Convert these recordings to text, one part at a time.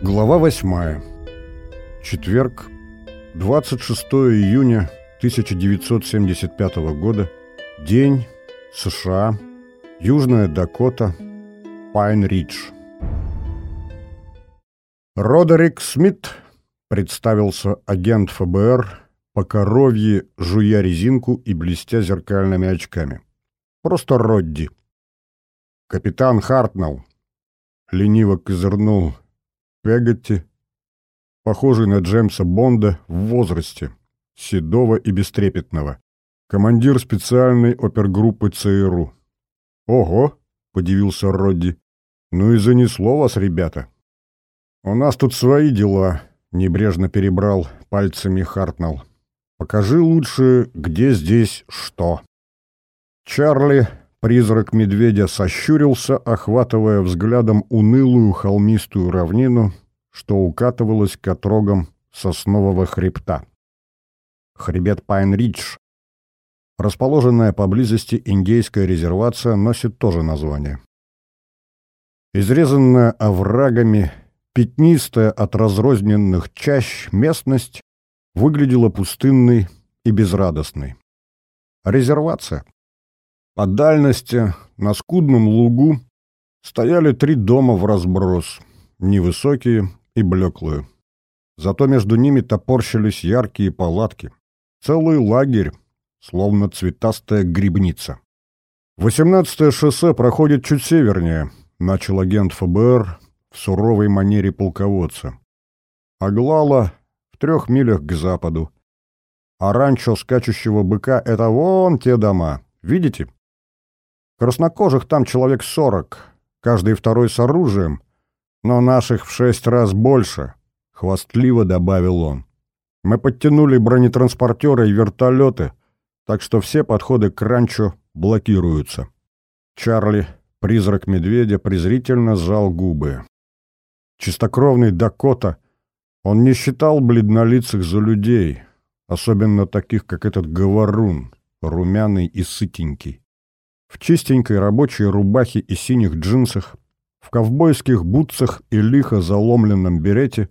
Глава 8. Четверг, 26 июня 1975 года. День. США. Южная Дакота. Пайн-Ридж. Родерик Смит, представился агент ФБР, по коровье жуя резинку и блестя зеркальными очками. Просто Родди. Капитан Хартнелл. Лениво козырнул Пегатти, похожий на Джеймса Бонда в возрасте, седого и бестрепетного. Командир специальной опергруппы ЦРУ. «Ого!» — подивился Родди. «Ну и занесло вас, ребята!» «У нас тут свои дела», — небрежно перебрал пальцами Хартнелл. «Покажи лучше, где здесь что». Чарли, призрак медведя, сощурился, охватывая взглядом унылую холмистую равнину, что укатывалась к отрогам соснового хребта. Хребет Пайн-Ридж. Расположенная поблизости индейская резервация носит тоже название. Изрезанная оврагами, пятнистая от разрозненных чащ местность выглядела пустынной и безрадостной. Резервация. По дальности, на скудном лугу, стояли три дома в разброс, невысокие и блеклые. Зато между ними топорщились яркие палатки. Целый лагерь, словно цветастая грибница. «Восемнадцатое шоссе проходит чуть севернее», — начал агент ФБР в суровой манере полководца. Аглала в трех милях к западу. А ранчо скачущего быка — это вон те дома. Видите? Краснокожих там человек сорок, каждый второй с оружием, но наших в шесть раз больше, — хвастливо добавил он. Мы подтянули бронетранспортеры и вертолеты, так что все подходы к ранчо блокируются. Чарли, призрак медведя, презрительно сжал губы. Чистокровный Дакота, он не считал бледнолицых за людей, особенно таких, как этот говорун, румяный и сытенький в чистенькой рабочей рубахе и синих джинсах, в ковбойских бутсах и лихо заломленном берете,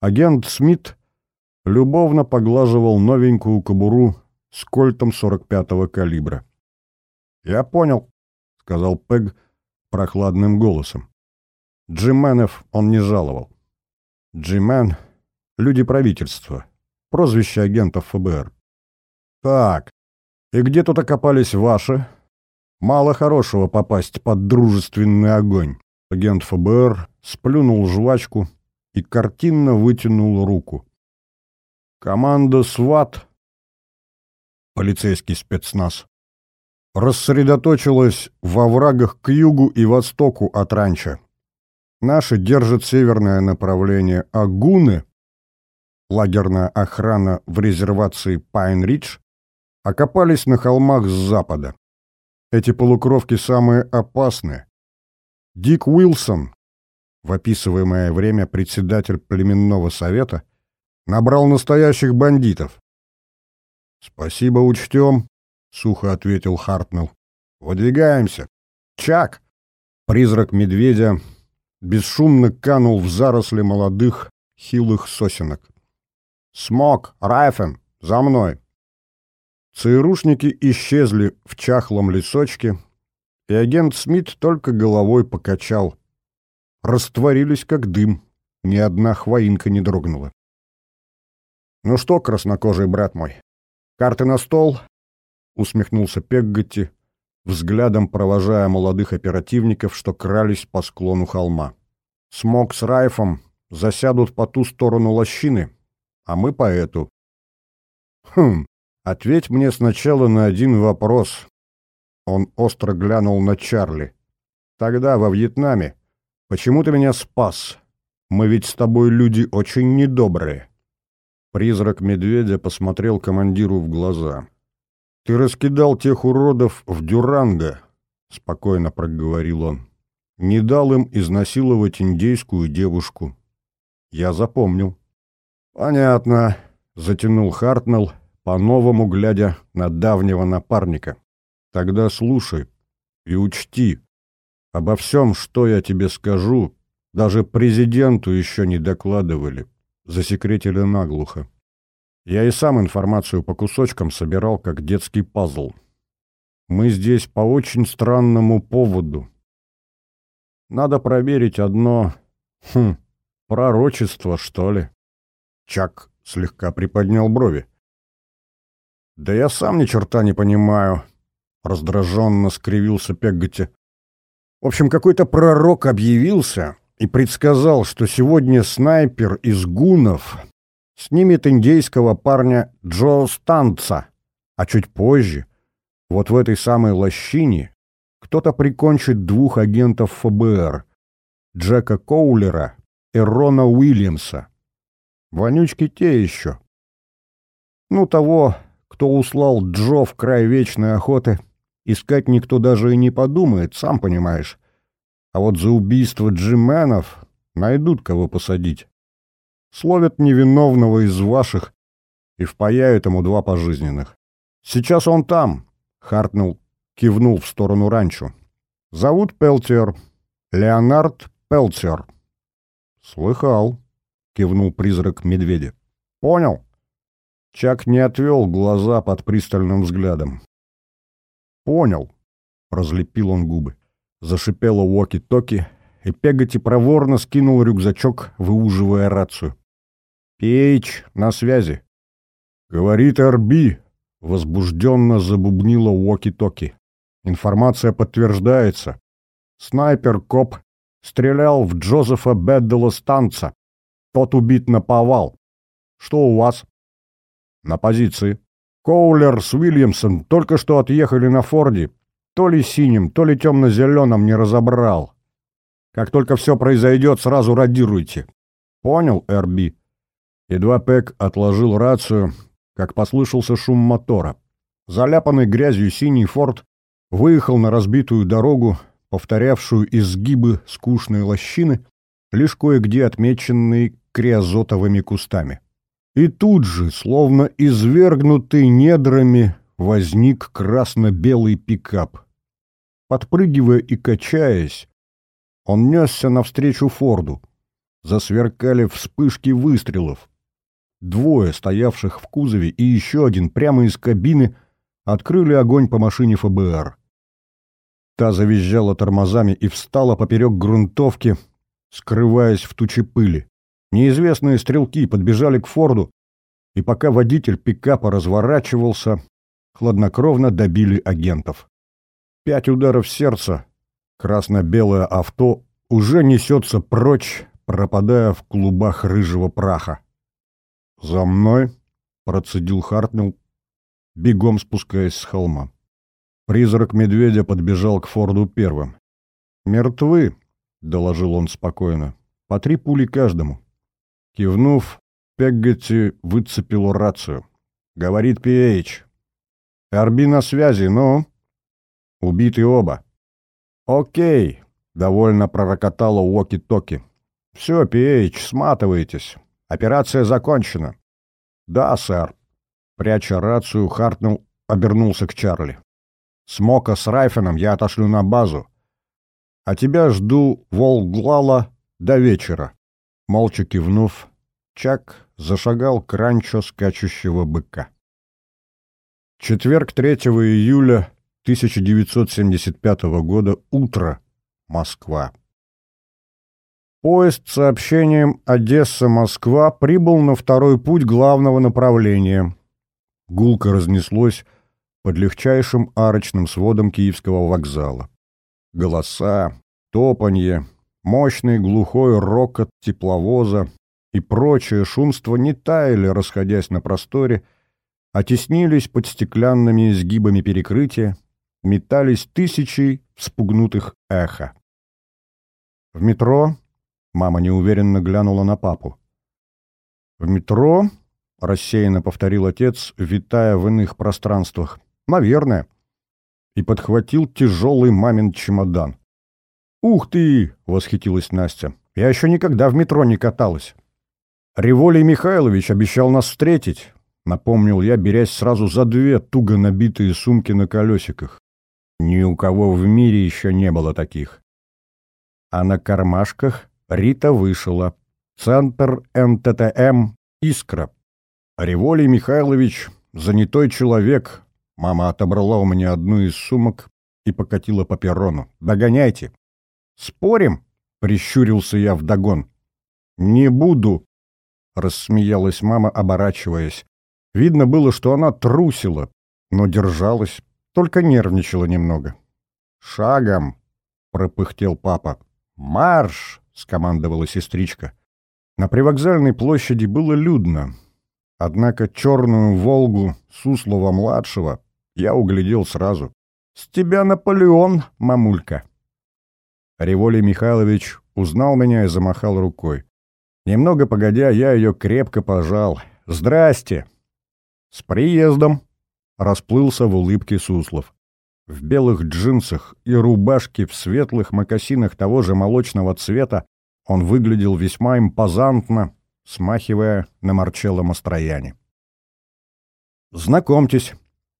агент Смит любовно поглаживал новенькую кобуру с кольтом 45-го калибра. «Я понял», — сказал Пег прохладным голосом. Джименов он не жаловал. Джимен — люди правительства, прозвище агентов ФБР. «Так, и где тут окопались ваши?» Мало хорошего попасть под дружественный огонь. Агент ФБР сплюнул жвачку и картинно вытянул руку. Команда СВАТ, полицейский спецназ, рассредоточилась во врагах к югу и востоку от ранчо. Наши держат северное направление, а гуны, лагерная охрана в резервации Пайн-Ридж, окопались на холмах с запада. Эти полукровки самые опасные. Дик Уилсон, в описываемое время председатель племенного совета, набрал настоящих бандитов. «Спасибо, учтем», — сухо ответил Хартнелл. «Выдвигаемся. Чак!» Призрак медведя бесшумно канул в заросли молодых хилых сосенок. «Смок, Райфен, за мной!» ЦРУшники исчезли в чахлом лесочке, и агент Смит только головой покачал. Растворились, как дым, ни одна хвоинка не дрогнула. «Ну что, краснокожий брат мой, карты на стол?» — усмехнулся Пегготти, взглядом провожая молодых оперативников, что крались по склону холма. «Смог с Райфом засядут по ту сторону лощины, а мы по эту». «Хм, Ответь мне сначала на один вопрос. Он остро глянул на Чарли. Тогда, во Вьетнаме, почему ты меня спас? Мы ведь с тобой люди очень недобрые. Призрак медведя посмотрел командиру в глаза. Ты раскидал тех уродов в Дюранго, спокойно проговорил он. Не дал им изнасиловать индейскую девушку. Я запомнил. Понятно, затянул Хартнелл по-новому глядя на давнего напарника. «Тогда слушай и учти. Обо всем, что я тебе скажу, Даже президенту еще не докладывали. Засекретили наглухо. Я и сам информацию по кусочкам собирал, как детский пазл. Мы здесь по очень странному поводу. Надо проверить одно... Хм, пророчество, что ли. Чак слегка приподнял брови. «Да я сам ни черта не понимаю», — раздраженно скривился Пеггати. «В общем, какой-то пророк объявился и предсказал, что сегодня снайпер из гунов снимет индейского парня Джо Станца, а чуть позже, вот в этой самой лощине, кто-то прикончит двух агентов ФБР — Джека Коулера и Рона Уильямса. Вонючки те еще. Ну, того, кто услал Джо в край вечной охоты, искать никто даже и не подумает, сам понимаешь. А вот за убийство джименов найдут кого посадить словят невиновного из ваших и впаяют ему два пожизненных. Сейчас он там, — Хартнул кивнул в сторону ранчо. Зовут Пелтер, Леонард Пелтер. Слыхал, — кивнул призрак медведя. Понял. Чак не отвел глаза под пристальным взглядом. «Понял», — разлепил он губы. Зашипело уоки-токи, и Пегати проворно скинул рюкзачок, выуживая рацию. «Пейдж, на связи!» «Говорит Арби!» — возбужденно забубнила Уоки-Токи. «Информация подтверждается. Снайпер-коп стрелял в Джозефа Беддела Станца. Тот убит на повал. Что у вас?» «На позиции. Коулер с Уильямсон только что отъехали на Форде. То ли синим, то ли темно-зеленым не разобрал. Как только все произойдет, сразу радируйте. Понял, Эрби?» Едва Пэк отложил рацию, как послышался шум мотора. Заляпанный грязью синий форт выехал на разбитую дорогу, повторявшую изгибы скучной лощины, лишь кое-где отмеченные криозотовыми кустами. И тут же, словно извергнутый недрами, возник красно-белый пикап. Подпрыгивая и качаясь, он несся навстречу Форду. Засверкали вспышки выстрелов. Двое, стоявших в кузове, и еще один прямо из кабины, открыли огонь по машине ФБР. Та завизжала тормозами и встала поперек грунтовки, скрываясь в туче пыли. Неизвестные стрелки подбежали к Форду, и пока водитель пикапа разворачивался, хладнокровно добили агентов. Пять ударов сердца, красно-белое авто уже несется прочь, пропадая в клубах рыжего праха. «За мной!» — процедил Хартнелл, бегом спускаясь с холма. Призрак медведя подбежал к Форду первым. «Мертвы!» — доложил он спокойно. «По три пули каждому». Кивнув, Пеггетти выцепил рацию. «Говорит Пи-Эйч. Арби на связи, ну?» «Убиты оба». «Окей», — довольно пророкотало Уоки-Токи. «Все, Пи-Эйч, сматывайтесь. Операция закончена. Да, сэр. Пряча рацию, Хартнелл обернулся к Чарли. Смока с Райфеном я отошлю на базу. А тебя жду Волглала до вечера. Молча кивнув, Чак зашагал к ранчо скачущего быка. Четверг 3 июля 1975 года. Утро. Москва. Поезд с сообщением «Одесса-Москва» прибыл на второй путь главного направления. Гулко разнеслось под легчайшим арочным сводом Киевского вокзала. Голоса, топанье, мощный глухой рокот тепловоза и прочее шумство не таяли, расходясь на просторе, а теснились под стеклянными изгибами перекрытия, метались тысячи вспугнутых эхо. В метро Мама неуверенно глянула на папу. «В метро?» — рассеянно повторил отец, витая в иных пространствах. «Наверное». И подхватил тяжелый мамин чемодан. «Ух ты!» — восхитилась Настя. «Я еще никогда в метро не каталась». «Револий Михайлович обещал нас встретить», — напомнил я, берясь сразу за две туго набитые сумки на колесиках. Ни у кого в мире еще не было таких. А на кармашках Рита вышла. Центр НТТМ «Искра». Револий Михайлович — занятой человек. Мама отобрала у меня одну из сумок и покатила по перрону. «Догоняйте!» «Спорим?» — прищурился я вдогон. «Не буду!» — рассмеялась мама, оборачиваясь. Видно было, что она трусила, но держалась, только нервничала немного. «Шагом!» — пропыхтел папа. «Марш!» — скомандовала сестричка. На привокзальной площади было людно. Однако черную «Волгу» Суслова-младшего я углядел сразу. «С тебя Наполеон, мамулька!» Револий Михайлович узнал меня и замахал рукой. Немного погодя, я ее крепко пожал. «Здрасте!» «С приездом!» — расплылся в улыбке Суслов. В белых джинсах и рубашке в светлых мокасинах того же молочного цвета он выглядел весьма импозантно, смахивая на Марчелло Мастрояне. «Знакомьтесь,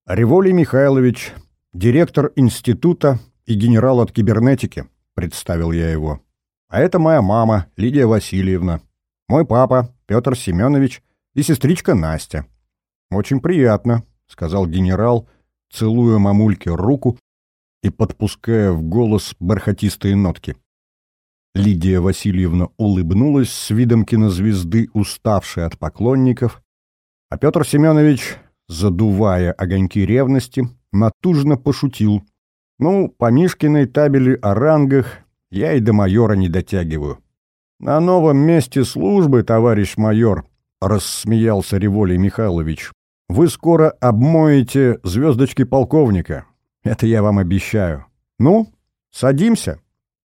Револий Михайлович, директор института и генерал от кибернетики», — представил я его. «А это моя мама, Лидия Васильевна, мой папа, Петр Семенович и сестричка Настя». «Очень приятно», — сказал генерал, целуя мамульке руку и подпуская в голос бархатистые нотки. Лидия Васильевна улыбнулась с видом кинозвезды, уставшей от поклонников, а Петр Семенович, задувая огоньки ревности, натужно пошутил. «Ну, по Мишкиной табели о рангах я и до майора не дотягиваю». «На новом месте службы, товарищ майор», — рассмеялся Револий Михайлович, «вы скоро обмоете звездочки полковника. Это я вам обещаю. Ну, садимся».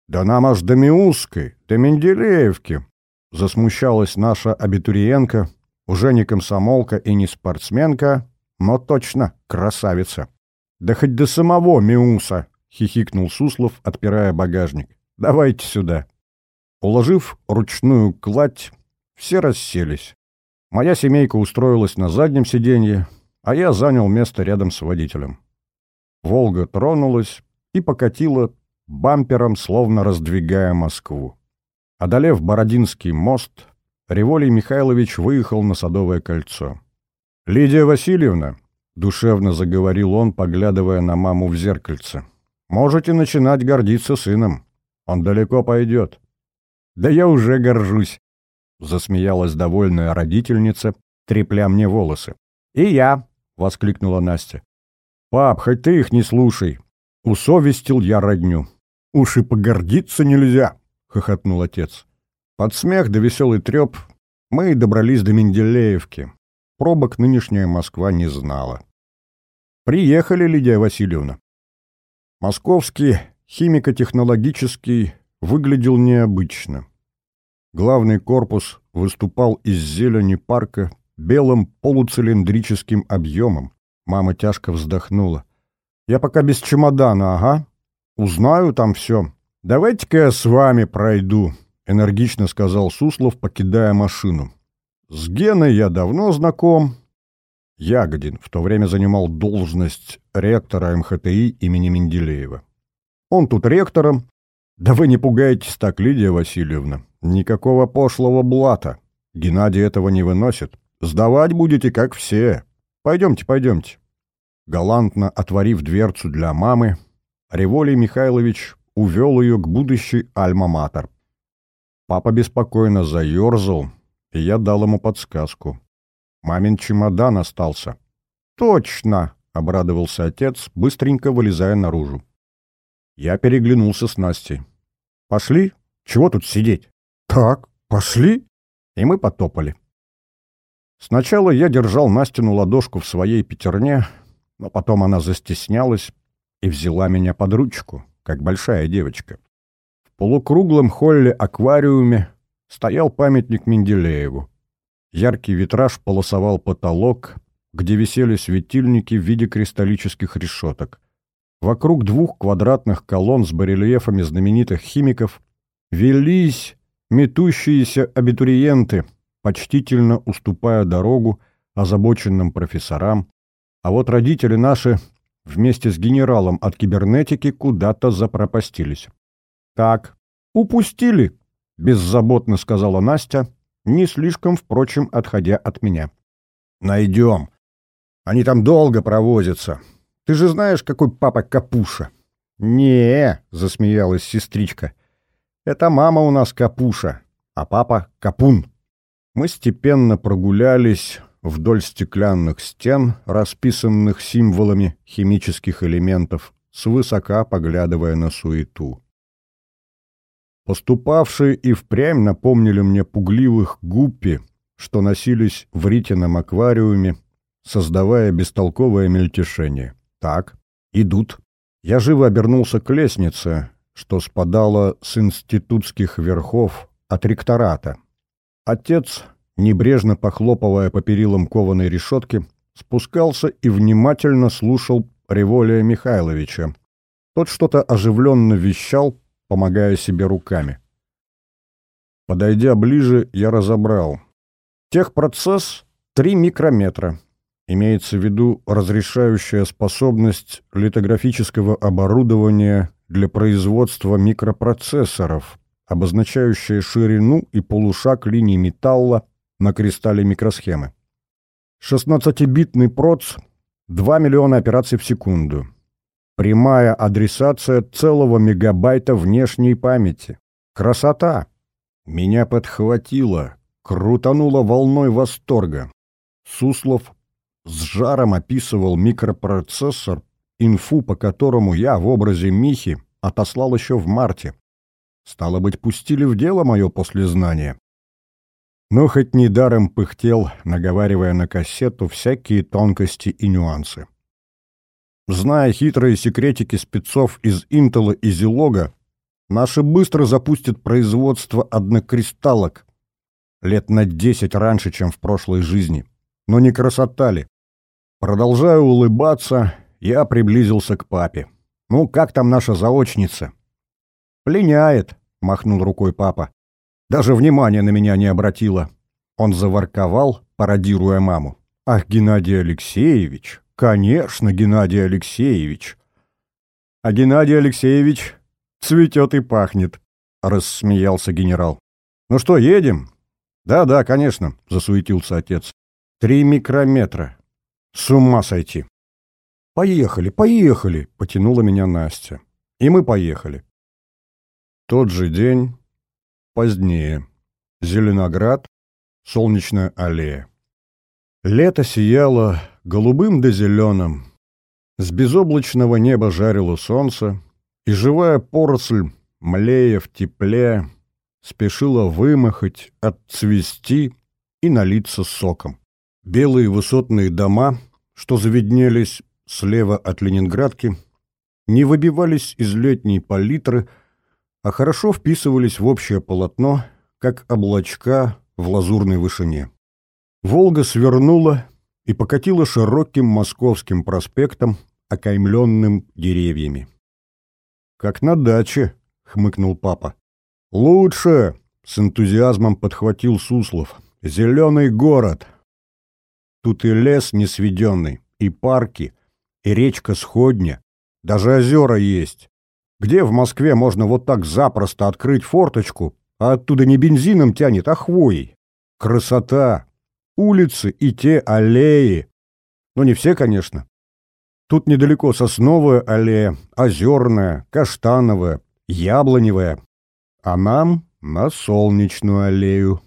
«Да нам аж до Миусской, до Менделеевки!» Засмущалась наша абитуриенка, уже не комсомолка и не спортсменка, но точно красавица. «Да хоть до самого Миуса!» — хихикнул Суслов, отпирая багажник. «Давайте сюда». Уложив ручную кладь, все расселись. Моя семейка устроилась на заднем сиденье, а я занял место рядом с водителем. «Волга» тронулась и покатила бампером, словно раздвигая Москву. Одолев Бородинский мост, Револий Михайлович выехал на Садовое кольцо. «Лидия Васильевна», — душевно заговорил он, поглядывая на маму в зеркальце, — «можете начинать гордиться сыном. Он далеко пойдет». «Да я уже горжусь», — засмеялась довольная родительница, трепля мне волосы. «И я», — воскликнула Настя. «Пап, хоть ты их не слушай», — усовестил я родню. «Уж и погордиться нельзя!» — хохотнул отец. Под смех да веселый треп мы и добрались до Менделеевки. Пробок нынешняя Москва не знала. «Приехали, Лидия Васильевна». Московский химико-технологический выглядел необычно. Главный корпус выступал из зелени парка белым полуцилиндрическим объемом. Мама тяжко вздохнула. «Я пока без чемодана, ага», Узнаю там все. Давайте-ка я с вами пройду, энергично сказал Суслов, покидая машину. С Геной я давно знаком. Ягодин в то время занимал должность ректора МХТИ имени Менделеева. Он тут ректором. Да вы не пугайтесь так, Лидия Васильевна. Никакого пошлого блата. Геннадий этого не выносит. Сдавать будете, как все. Пойдемте, пойдемте. Галантно отворив дверцу для мамы, Револий Михайлович увел ее к будущей Альма-Матер. Папа беспокойно заерзал, и я дал ему подсказку. Мамин чемодан остался. «Точно!» — обрадовался отец, быстренько вылезая наружу. Я переглянулся с Настей. «Пошли? Чего тут сидеть?» «Так, пошли?» И мы потопали. Сначала я держал Настину ладошку в своей пятерне, но потом она застеснялась, и взяла меня под ручку, как большая девочка. В полукруглом холле-аквариуме стоял памятник Менделееву. Яркий витраж полосовал потолок, где висели светильники в виде кристаллических решеток. Вокруг двух квадратных колонн с барельефами знаменитых химиков велись метущиеся абитуриенты, почтительно уступая дорогу озабоченным профессорам, а вот родители наши вместе с генералом от кибернетики куда-то запропастились. «Так, упустили!» — беззаботно сказала Настя, не слишком, впрочем, отходя от меня. Найдем. Они там долго провозятся. Ты же знаешь, какой папа Капуша. не засмеялась сестричка. Это мама у нас Капуша, а папа Капун. Мы степенно прогулялись вдоль стеклянных стен, расписанных символами химических элементов, свысока поглядывая на суету. Поступавшие и впрямь напомнили мне пугливых гуппи, что носились в Ритином аквариуме, создавая бестолковое мельтешение. Так, идут. Я живо обернулся к лестнице, что спадала с институтских верхов от ректората. Отец, небрежно похлопывая по перилам кованой решетки, спускался и внимательно слушал Револия Михайловича. Тот что-то оживленно вещал, помогая себе руками. Подойдя ближе, я разобрал. Техпроцесс — 3 микрометра. Имеется в виду разрешающая способность литографического оборудования для производства микропроцессоров, обозначающая ширину и полушаг линий металла на кристалле микросхемы. 16-битный проц — 2 миллиона операций в секунду. Прямая адресация целого мегабайта внешней памяти. Красота! Меня подхватило, крутануло волной восторга. Суслов с жаром описывал микропроцессор, инфу по которому я в образе Михи отослал еще в марте. Стало быть, пустили в дело мое послезнание. Но хоть недаром пыхтел, наговаривая на кассету всякие тонкости и нюансы. Зная хитрые секретики спецов из Интела и Зилога, наши быстро запустят производство однокристаллок лет на десять раньше, чем в прошлой жизни. Но не красота ли? Продолжая улыбаться, я приблизился к папе. «Ну, как там наша заочница?» «Пленяет», — махнул рукой папа. «Даже внимания на меня не обратила». Он заворковал, пародируя маму. «Ах, Геннадий Алексеевич, «Конечно, Геннадий Алексеевич». «А Геннадий Алексеевич цветет и пахнет», — рассмеялся генерал. «Ну что, едем?» «Да-да, конечно», — засуетился отец. «Три микрометра. С ума сойти!» «Поехали, поехали!» — потянула меня Настя. И мы поехали. Тот же день, позднее. Зеленоград, Солнечная аллея. Лето сияло голубым да зеленым. С безоблачного неба жарило солнце, и живая поросль, млея в тепле, спешила вымахать, отцвести и налиться соком. Белые высотные дома, что заведнелись слева от Ленинградки, не выбивались из летней палитры, а хорошо вписывались в общее полотно, как облачка в лазурной вышине. Волга свернула и покатила широким московским проспектом, окаймленным деревьями. «Как на даче», — хмыкнул папа. «Лучше!» — с энтузиазмом подхватил Суслов. «Зеленый город!» Тут и лес несведенный, и парки, и речка сходня, даже озера есть. Где в Москве можно вот так запросто открыть форточку, а оттуда не бензином тянет, а хвоей? Красота! Улицы и те аллеи. Но не все, конечно. Тут недалеко сосновая аллея, озерная, каштановая, яблоневая. А нам на солнечную аллею.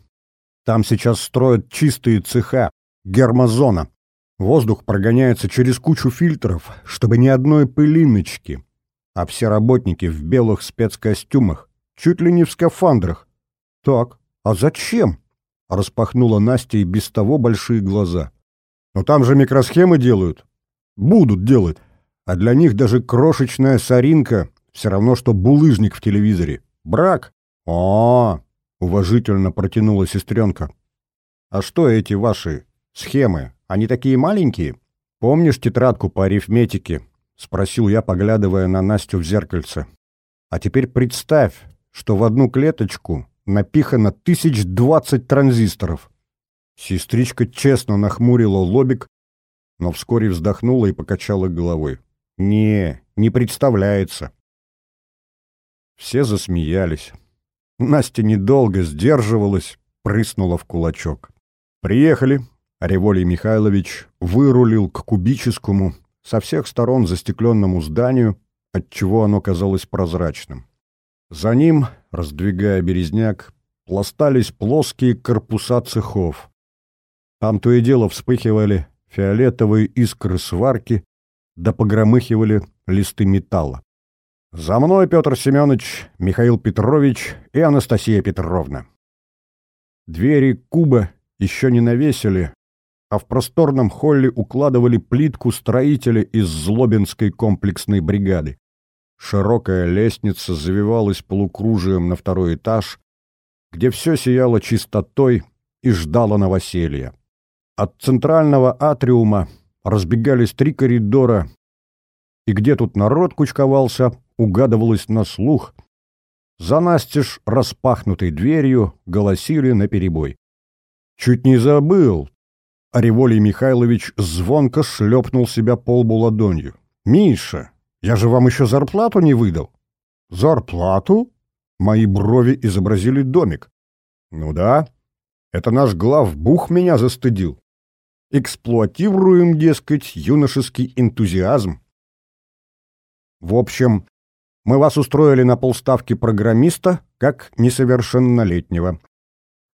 Там сейчас строят чистые цеха, гермозона. Воздух прогоняется через кучу фильтров, чтобы ни одной пылиночки. А все работники в белых спецкостюмах, чуть ли не в скафандрах. Так, а зачем? Распахнула Настя и без того большие глаза. Но там же микросхемы делают. Будут делать. А для них даже крошечная соринка все равно, что булыжник в телевизоре. Брак? О, уважительно протянула сестренка. А что эти ваши схемы? Они такие маленькие? Помнишь тетрадку по арифметике? Спросил я, поглядывая на Настю в зеркальце. А теперь представь, что в одну клеточку напихано тысяч двадцать транзисторов. Сестричка честно нахмурила лобик, но вскоре вздохнула и покачала головой. «Не, не представляется». Все засмеялись. Настя недолго сдерживалась, прыснула в кулачок. «Приехали!» Револий Михайлович вырулил к кубическому, со всех сторон застекленному зданию, отчего оно казалось прозрачным. За ним, раздвигая березняк, пластались плоские корпуса цехов. Там то и дело вспыхивали фиолетовые искры сварки, да погромыхивали листы металла. «За мной, Петр Семенович, Михаил Петрович и Анастасия Петровна». Двери куба еще не навесили, а в просторном холле укладывали плитку строители из Злобинской комплексной бригады. Широкая лестница завивалась полукружием на второй этаж, где все сияло чистотой и ждало новоселья. От центрального атриума разбегались три коридора, и где тут народ кучковался, угадывалось на слух. За настежь распахнутой дверью голосили наперебой. Чуть не забыл. Ореволий Михайлович звонко шлепнул себя полбу ладонью. «Миша, я же вам еще зарплату не выдал». «Зарплату?» Мои брови изобразили домик. «Ну да, это наш главбух меня застыдил. Эксплуатируем, дескать, юношеский энтузиазм. В общем, мы вас устроили на полставки программиста, как несовершеннолетнего.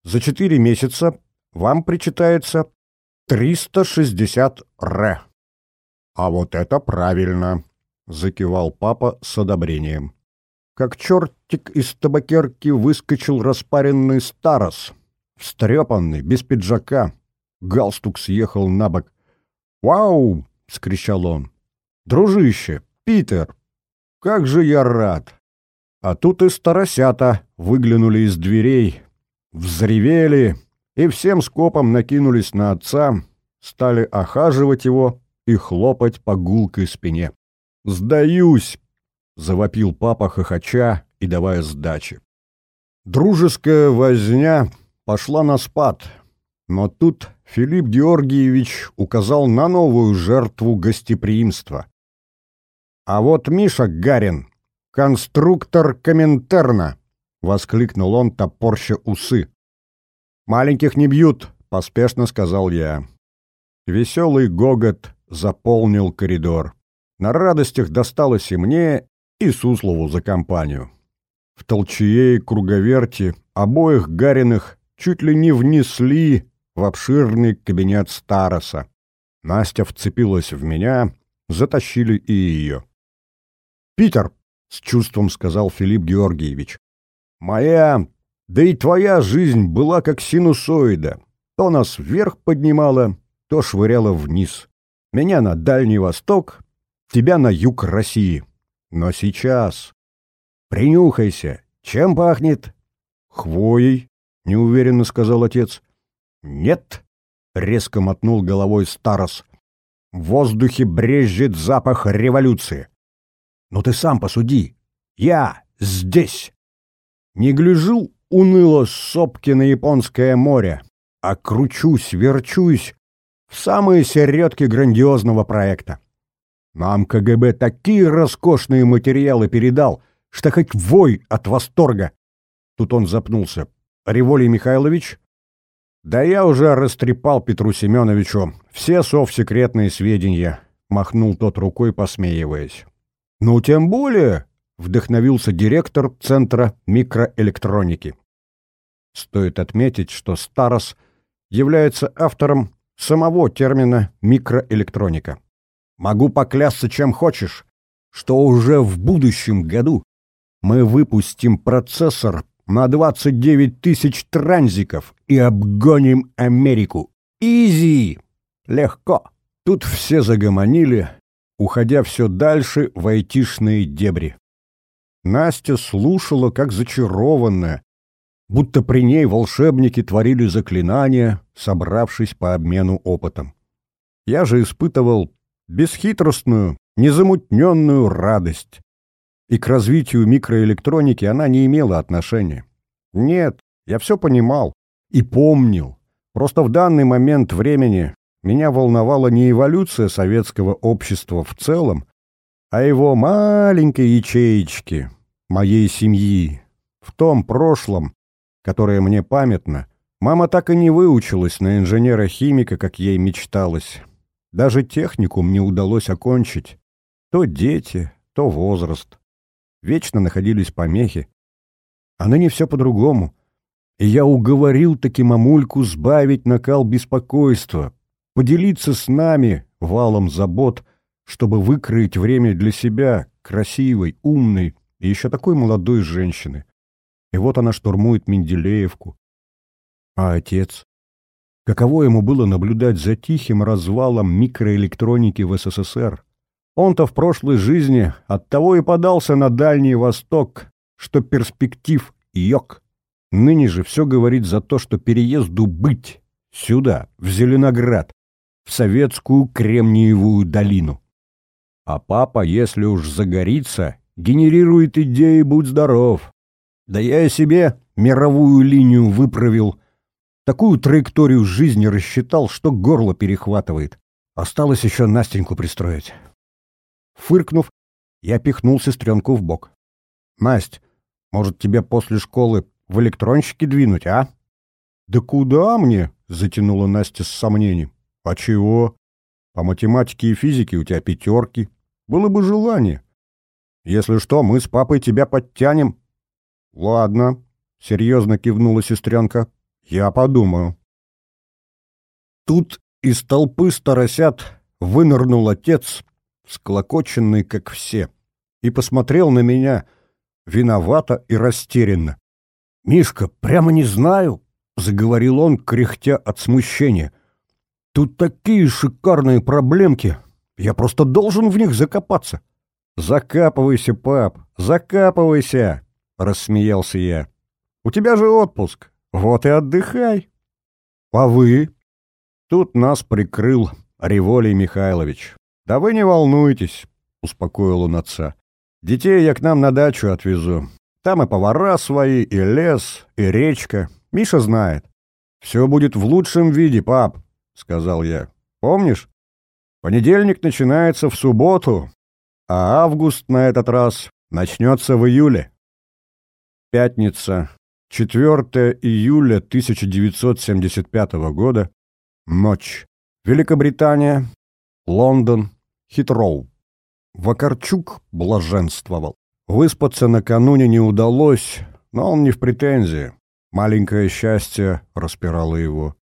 За четыре месяца вам причитается 360 р. А вот это правильно, закивал папа с одобрением. Как чертик из табакерки выскочил распаренный старос, встрепанный, без пиджака. Галстук съехал на бок. «Вау!» — скричал он. «Дружище, Питер, как же я рад!» А тут и старосята выглянули из дверей, взревели и всем скопом накинулись на отца, стали охаживать его и хлопать по гулкой спине. «Сдаюсь!» — завопил папа хохоча и давая сдачи. Дружеская возня пошла на спад, но тут Филипп Георгиевич указал на новую жертву гостеприимства. «А вот Миша Гарин, конструктор Коминтерна!» — воскликнул он, топорща усы. «Маленьких не бьют», — поспешно сказал я. Веселый гогот заполнил коридор. На радостях досталось и мне, и Суслову за компанию. В толчее и круговерти обоих Гариных чуть ли не внесли в обширный кабинет Староса. Настя вцепилась в меня, затащили и ее. «Питер!» — с чувством сказал Филипп Георгиевич. «Моя, да и твоя жизнь была как синусоида. То нас вверх поднимала, то швыряла вниз. Меня на Дальний Восток, тебя на юг России. Но сейчас... Принюхайся, чем пахнет?» «Хвоей», — неуверенно сказал отец. «Нет», — резко мотнул головой Старос. «В воздухе брежет запах революции». «Но ты сам посуди. Я здесь. Не гляжу уныло сопки на Японское море, а кручусь, верчусь в самые середки грандиозного проекта. Нам КГБ такие роскошные материалы передал, что хоть вой от восторга». Тут он запнулся. «Револий Михайлович?» Да я уже растрепал Петру Семеновичу все совсекретные сведения, махнул тот рукой, посмеиваясь. Ну, тем более, вдохновился директор Центра микроэлектроники. Стоит отметить, что Старос является автором самого термина микроэлектроника. Могу поклясться чем хочешь, что уже в будущем году мы выпустим процессор на 29 тысяч транзиков и обгоним Америку. Изи! Легко. Тут все загомонили, уходя все дальше в айтишные дебри. Настя слушала, как зачарованная, будто при ней волшебники творили заклинания, собравшись по обмену опытом. Я же испытывал бесхитростную, незамутненную радость и к развитию микроэлектроники она не имела отношения. Нет, я все понимал и помнил. Просто в данный момент времени меня волновала не эволюция советского общества в целом, а его маленькой ячеечки, моей семьи, В том прошлом, которое мне памятно, мама так и не выучилась на инженера-химика, как ей мечталось. Даже техникум не удалось окончить. То дети, то возраст. Вечно находились помехи. А ныне все по-другому. И я уговорил таки мамульку сбавить накал беспокойства, поделиться с нами валом забот, чтобы выкроить время для себя, красивой, умной и еще такой молодой женщины. И вот она штурмует Менделеевку. А отец? Каково ему было наблюдать за тихим развалом микроэлектроники в СССР? Он-то в прошлой жизни оттого и подался на Дальний Восток, что перспектив йог. Ныне же все говорит за то, что переезду быть сюда, в Зеленоград, в советскую Кремниевую долину. А папа, если уж загорится, генерирует идеи «Будь здоров». Да я и себе мировую линию выправил, такую траекторию жизни рассчитал, что горло перехватывает. Осталось еще Настеньку пристроить. Фыркнув, я пихнул сестренку в бок. «Насть, может, тебе после школы в электронщики двинуть, а?» «Да куда мне?» — затянула Настя с сомнением. «А чего? По математике и физике у тебя пятерки. Было бы желание. Если что, мы с папой тебя подтянем». «Ладно», — серьезно кивнула сестренка. «Я подумаю». Тут из толпы старосят вынырнул отец, склокоченный, как все, и посмотрел на меня виновато и растерянно. «Мишка, прямо не знаю», — заговорил он, кряхтя от смущения. «Тут такие шикарные проблемки, я просто должен в них закопаться». «Закапывайся, пап, закапывайся», — рассмеялся я. «У тебя же отпуск, вот и отдыхай». «А вы?» Тут нас прикрыл Револий Михайлович. «Да вы не волнуйтесь», — успокоил он отца. «Детей я к нам на дачу отвезу. Там и повара свои, и лес, и речка. Миша знает. Все будет в лучшем виде, пап», — сказал я. «Помнишь? Понедельник начинается в субботу, а август на этот раз начнется в июле». Пятница, 4 июля 1975 года, ночь. Великобритания, Лондон, Хитроу. Вакарчук блаженствовал. Выспаться накануне не удалось, но он не в претензии. Маленькое счастье распирало его.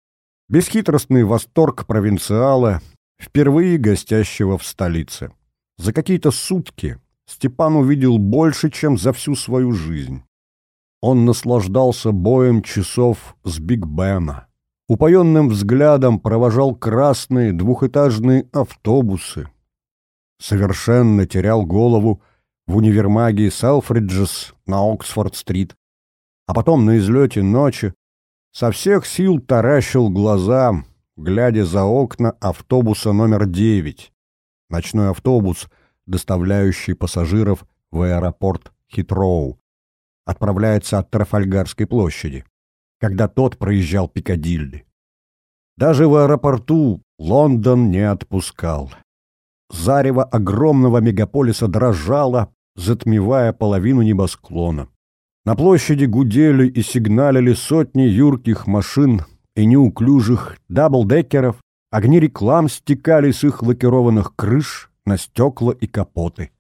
Бесхитростный восторг провинциала, впервые гостящего в столице. За какие-то сутки Степан увидел больше, чем за всю свою жизнь. Он наслаждался боем часов с Биг Бена. Упоенным взглядом провожал красные двухэтажные автобусы, совершенно терял голову в универмаге Селфриджес на Оксфорд-стрит, а потом на излете ночи со всех сил таращил глаза, глядя за окна автобуса номер 9, ночной автобус, доставляющий пассажиров в аэропорт Хитроу, отправляется от Трафальгарской площади, когда тот проезжал Пикадилли. Даже в аэропорту Лондон не отпускал. Зарево огромного мегаполиса дрожало, затмевая половину небосклона. На площади гудели и сигналили сотни юрких машин и неуклюжих даблдекеров, огни реклам стекали с их лакированных крыш на стекла и капоты.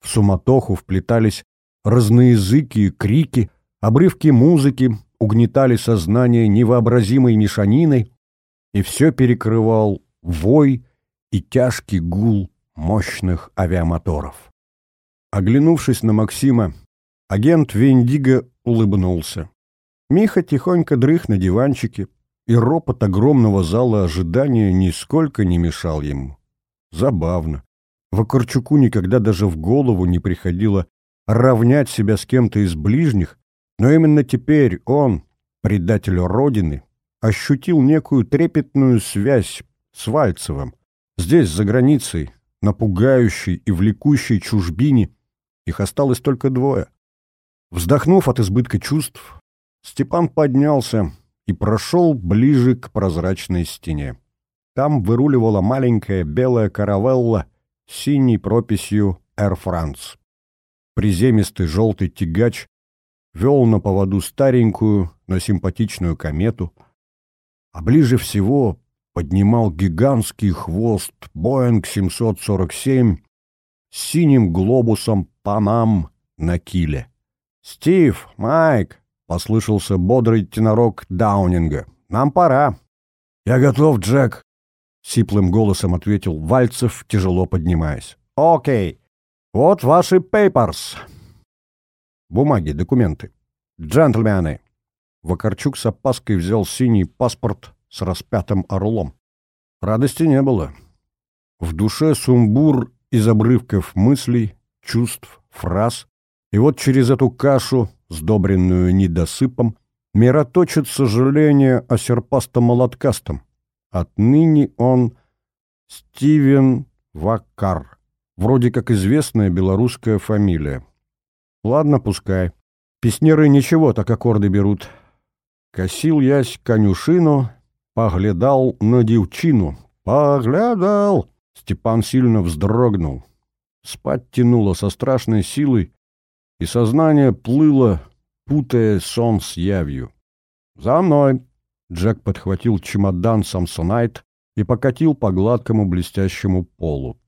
В суматоху вплетались разноязыкие крики, обрывки музыки угнетали сознание невообразимой мешаниной, и все перекрывал вой и тяжкий гул мощных авиамоторов. Оглянувшись на Максима, агент Вендиго улыбнулся. Миха тихонько дрых на диванчике, и ропот огромного зала ожидания нисколько не мешал ему. Забавно. Вакарчуку никогда даже в голову не приходило равнять себя с кем-то из ближних, но именно теперь он, предатель Родины, ощутил некую трепетную связь с Вальцевым, Здесь, за границей, на пугающей и влекущей чужбине, их осталось только двое. Вздохнув от избытка чувств, Степан поднялся и прошел ближе к прозрачной стене. Там выруливала маленькая белая каравелла с синей прописью «Air France». Приземистый желтый тягач вел на поводу старенькую, но симпатичную комету, а ближе всего поднимал гигантский хвост Боинг 747 с синим глобусом Панам на киле. «Стив, Майк!» — послышался бодрый тенорок Даунинга. «Нам пора!» «Я готов, Джек!» — сиплым голосом ответил Вальцев, тяжело поднимаясь. «Окей. Вот ваши пейперс!» «Бумаги, документы. Джентльмены!» Вакарчук с опаской взял синий паспорт с распятым орлом. Радости не было. В душе сумбур из обрывков мыслей, чувств, фраз. И вот через эту кашу, сдобренную недосыпом, мироточит сожаление о серпастом-молоткастом. Отныне он Стивен Вакар. Вроде как известная белорусская фамилия. Ладно, пускай. Песнеры ничего, так аккорды берут. Косил ясь конюшину, поглядал на девчину. Поглядал! Степан сильно вздрогнул. Спать тянуло со страшной силой, и сознание плыло, путая сон с явью. «За мной!» Джек подхватил чемодан «Самсонайт» и покатил по гладкому блестящему полу.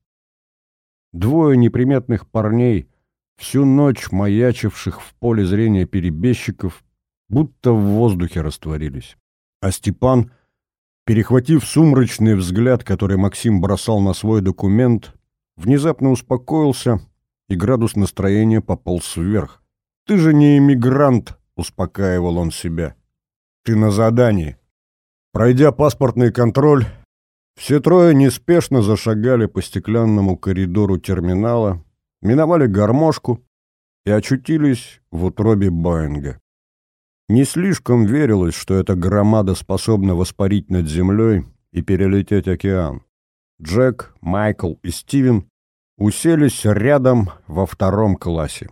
Двое неприметных парней, всю ночь маячивших в поле зрения перебежчиков, будто в воздухе растворились. А Степан Перехватив сумрачный взгляд, который Максим бросал на свой документ, внезапно успокоился, и градус настроения пополз вверх. «Ты же не иммигрант», — успокаивал он себя. «Ты на задании». Пройдя паспортный контроль, все трое неспешно зашагали по стеклянному коридору терминала, миновали гармошку и очутились в утробе Боинга. Не слишком верилось, что эта громада способна воспарить над землей и перелететь океан. Джек, Майкл и Стивен уселись рядом во втором классе.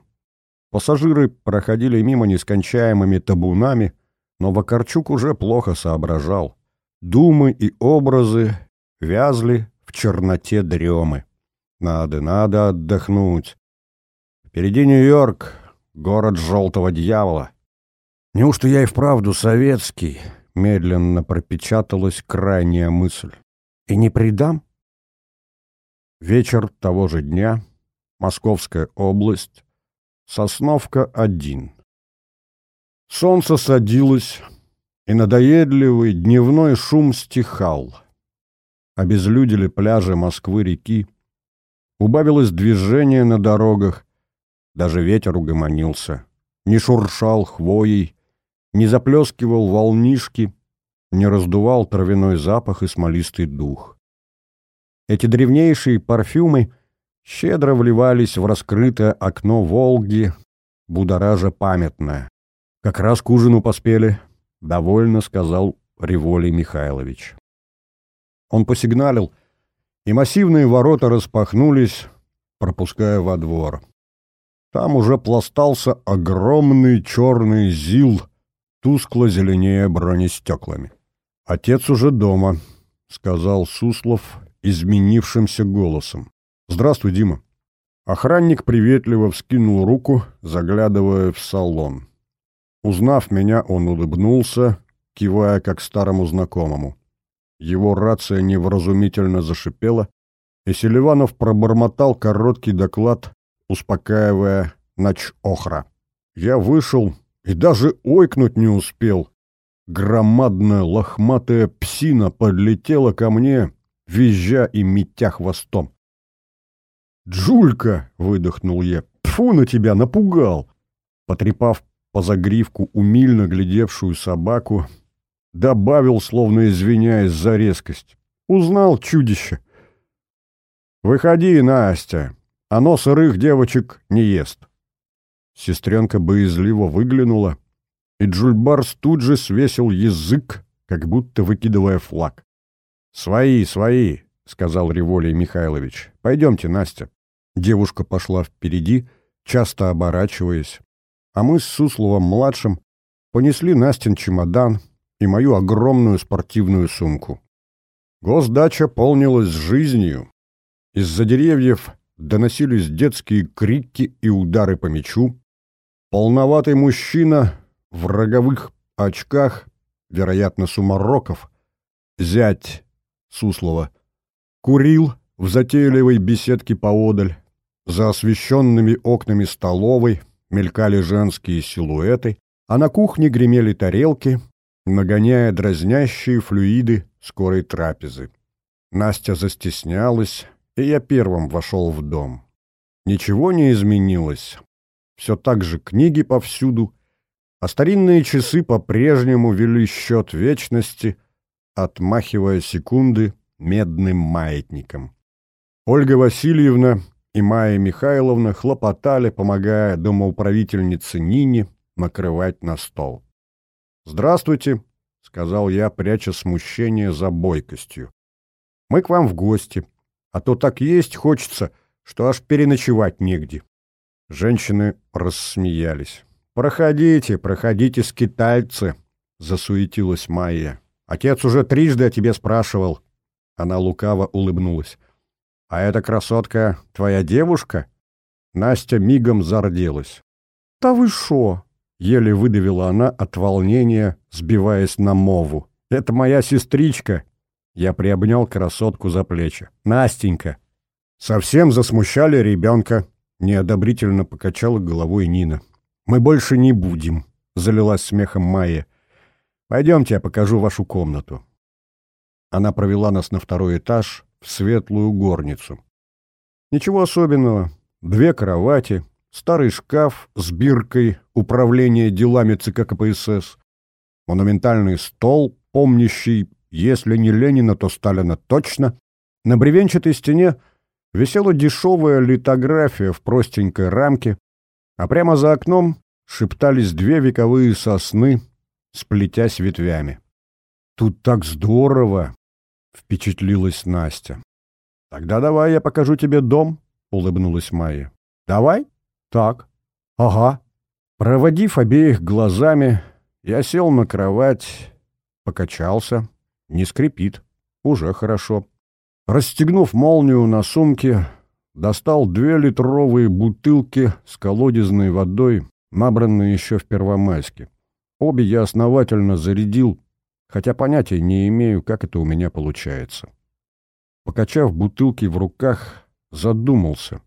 Пассажиры проходили мимо нескончаемыми табунами, но Вакарчук уже плохо соображал. Думы и образы вязли в черноте дремы. Надо, надо отдохнуть. Впереди Нью-Йорк, город желтого дьявола. Неужто я и вправду советский? Медленно пропечаталась крайняя мысль. И не предам? Вечер того же дня. Московская область. Сосновка-1. Солнце садилось, и надоедливый дневной шум стихал. Обезлюдили пляжи Москвы-реки. Убавилось движение на дорогах. Даже ветер угомонился. Не шуршал хвоей, не заплескивал волнишки, не раздувал травяной запах и смолистый дух. Эти древнейшие парфюмы щедро вливались в раскрытое окно Волги, будоража памятное. Как раз к ужину поспели, — довольно сказал Револий Михайлович. Он посигналил, и массивные ворота распахнулись, пропуская во двор. Там уже пластался огромный черный зил тускло зеленее бронестеклами. «Отец уже дома», — сказал Суслов изменившимся голосом. «Здравствуй, Дима». Охранник приветливо вскинул руку, заглядывая в салон. Узнав меня, он улыбнулся, кивая как старому знакомому. Его рация невразумительно зашипела, и Селиванов пробормотал короткий доклад, успокаивая нач охра. Я вышел, и даже ойкнуть не успел. Громадная лохматая псина подлетела ко мне, визжа и метя хвостом. «Джулька!» — выдохнул я. «Тьфу на тебя, напугал!» Потрепав по загривку умильно глядевшую собаку, добавил, словно извиняясь за резкость. «Узнал чудище!» «Выходи, Настя! Оно сырых девочек не ест!» Сестренка боязливо выглянула, и Джульбарс тут же свесил язык, как будто выкидывая флаг. «Свои, свои!» — сказал Револий Михайлович. «Пойдемте, Настя». Девушка пошла впереди, часто оборачиваясь, а мы с Сусловым-младшим понесли Настин чемодан и мою огромную спортивную сумку. Госдача полнилась жизнью. Из-за деревьев доносились детские крики и удары по мячу, Полноватый мужчина в роговых очках, вероятно, Сумароков, зять Суслова, курил в затейливой беседке поодаль. За освещенными окнами столовой мелькали женские силуэты, а на кухне гремели тарелки, нагоняя дразнящие флюиды скорой трапезы. Настя застеснялась, и я первым вошел в дом. Ничего не изменилось. Все так же книги повсюду, а старинные часы по-прежнему вели счет вечности, отмахивая секунды медным маятником. Ольга Васильевна и Майя Михайловна хлопотали, помогая домоуправительнице Нине накрывать на стол. «Здравствуйте», — сказал я, пряча смущение за бойкостью. «Мы к вам в гости, а то так есть хочется, что аж переночевать негде». Женщины рассмеялись. «Проходите, проходите, скитальцы», — засуетилась Майя. «Отец уже трижды о тебе спрашивал». Она лукаво улыбнулась. «А эта красотка твоя девушка?» Настя мигом зарделась. «Да вы шо?» — еле выдавила она от волнения, сбиваясь на мову. «Это моя сестричка!» Я приобнял красотку за плечи. «Настенька!» «Совсем засмущали ребенка!» — неодобрительно покачала головой Нина. «Мы больше не будем!» — залилась смехом Майя. «Пойдемте, я покажу вашу комнату». Она провела нас на второй этаж, в светлую горницу. Ничего особенного. Две кровати, старый шкаф с биркой управления делами ЦК КПСС, монументальный стол, помнящий, если не Ленина, то Сталина точно. На бревенчатой стене висела дешевая литография в простенькой рамке, а прямо за окном шептались две вековые сосны, сплетясь ветвями. «Тут так здорово!» — впечатлилась Настя. «Тогда давай я покажу тебе дом», — улыбнулась Майя. «Давай?» «Так». «Ага». Проводив обеих глазами, я сел на кровать, покачался. Не скрипит. Уже хорошо. Расстегнув молнию на сумке, достал две литровые бутылки с колодезной водой, набранные еще в Первомайске. Обе я основательно зарядил хотя понятия не имею, как это у меня получается. Покачав бутылки в руках, задумался.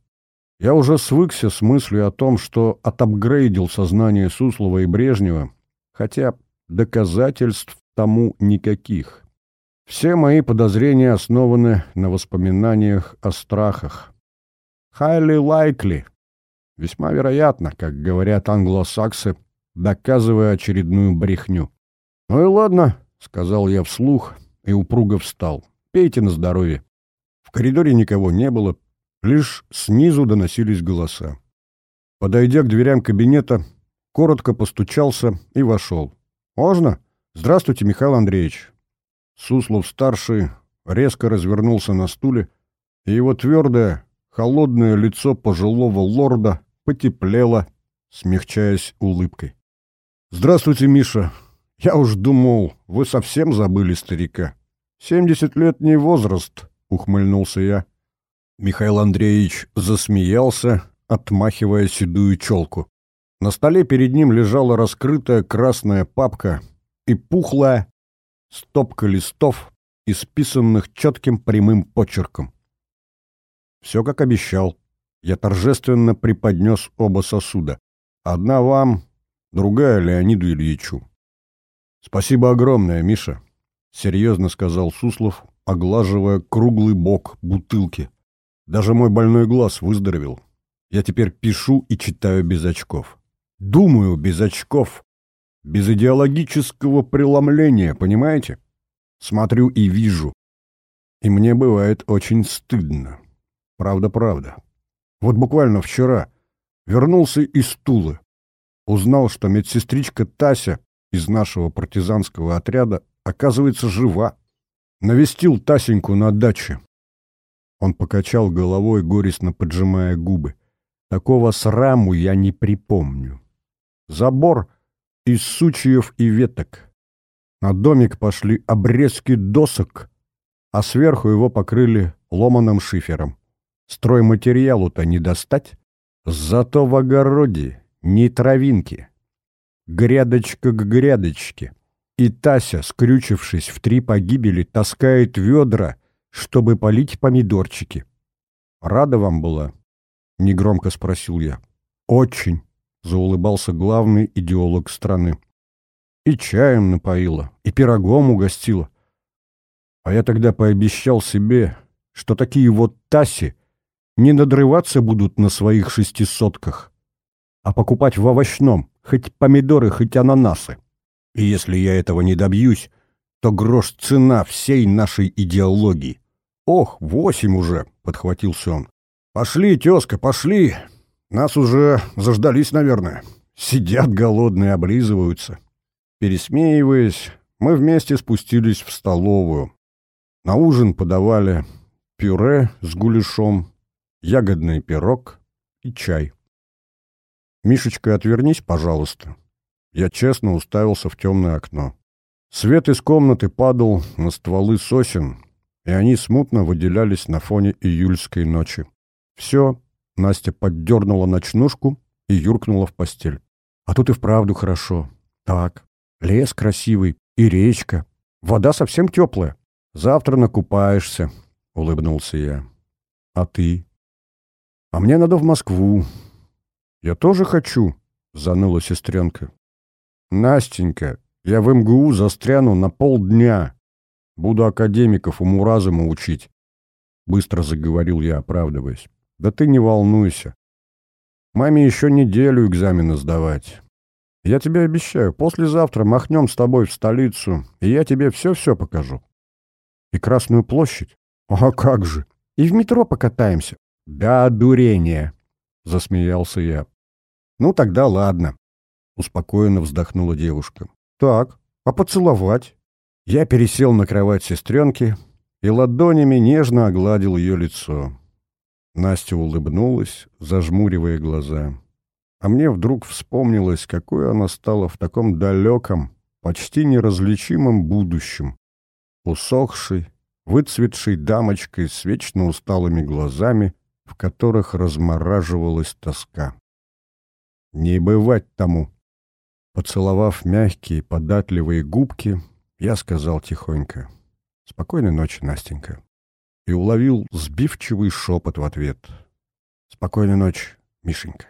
Я уже свыкся с мыслью о том, что отапгрейдил сознание Суслова и Брежнева, хотя доказательств тому никаких. Все мои подозрения основаны на воспоминаниях о страхах. Highly likely. Весьма вероятно, как говорят англосаксы, доказывая очередную брехню. Ну и ладно, — сказал я вслух и упруго встал. «Пейте на здоровье». В коридоре никого не было, лишь снизу доносились голоса. Подойдя к дверям кабинета, коротко постучался и вошел. «Можно? Здравствуйте, Михаил Андреевич». Суслов-старший резко развернулся на стуле, и его твердое, холодное лицо пожилого лорда потеплело, смягчаясь улыбкой. «Здравствуйте, Миша. Я уж думал, вы совсем забыли старика. Семьдесят лет не возраст, ухмыльнулся я. Михаил Андреевич засмеялся, отмахивая седую челку. На столе перед ним лежала раскрытая красная папка и пухлая стопка листов, исписанных четким прямым почерком. Все как обещал. Я торжественно преподнес оба сосуда. Одна вам, другая Леониду Ильичу. «Спасибо огромное, Миша», — серьезно сказал Суслов, оглаживая круглый бок бутылки. «Даже мой больной глаз выздоровел. Я теперь пишу и читаю без очков. Думаю без очков. Без идеологического преломления, понимаете? Смотрю и вижу. И мне бывает очень стыдно. Правда-правда. Вот буквально вчера вернулся из Тулы. Узнал, что медсестричка Тася из нашего партизанского отряда оказывается жива. Навестил Тасеньку на даче. Он покачал головой, горестно поджимая губы. Такого сраму я не припомню. Забор из сучьев и веток. На домик пошли обрезки досок, а сверху его покрыли ломаным шифером. Стройматериалу-то не достать. Зато в огороде Ни травинки. Грядочка к грядочке. И Тася, скрючившись в три погибели, таскает ведра, чтобы полить помидорчики. «Рада вам была?» — негромко спросил я. «Очень», — заулыбался главный идеолог страны. «И чаем напоила, и пирогом угостила. А я тогда пообещал себе, что такие вот Таси не надрываться будут на своих шестисотках, а покупать в овощном, хоть помидоры, хоть ананасы. И если я этого не добьюсь, то грош цена всей нашей идеологии. «Ох, восемь уже!» — подхватился он. «Пошли, тезка, пошли! Нас уже заждались, наверное. Сидят голодные, облизываются». Пересмеиваясь, мы вместе спустились в столовую. На ужин подавали пюре с гуляшом, ягодный пирог и чай. «Мишечка, отвернись, пожалуйста». Я честно уставился в темное окно. Свет из комнаты падал на стволы сосен, и они смутно выделялись на фоне июльской ночи. Все, Настя поддернула ночнушку и юркнула в постель. А тут и вправду хорошо. Так, лес красивый и речка. Вода совсем теплая. Завтра накупаешься, — улыбнулся я. А ты? А мне надо в Москву. Я тоже хочу, — заныла сестренка. Настенька, я в МГУ застряну на полдня. Буду академиков уму-разуму учить. Быстро заговорил я, оправдываясь. Да ты не волнуйся. Маме еще неделю экзамены сдавать. Я тебе обещаю, послезавтра махнем с тобой в столицу, и я тебе все-все покажу. И Красную площадь? А как же? И в метро покатаемся. Да, дурение, засмеялся я. Ну тогда ладно. Успокоенно вздохнула девушка. «Так, а поцеловать?» Я пересел на кровать сестренки и ладонями нежно огладил ее лицо. Настя улыбнулась, зажмуривая глаза. А мне вдруг вспомнилось, какой она стала в таком далеком, почти неразличимом будущем. Усохшей, выцветшей дамочкой с вечно усталыми глазами, в которых размораживалась тоска. Не бывать тому. Поцеловав мягкие, податливые губки, я сказал тихонько «Спокойной ночи, Настенька» и уловил сбивчивый шепот в ответ «Спокойной ночи, Мишенька».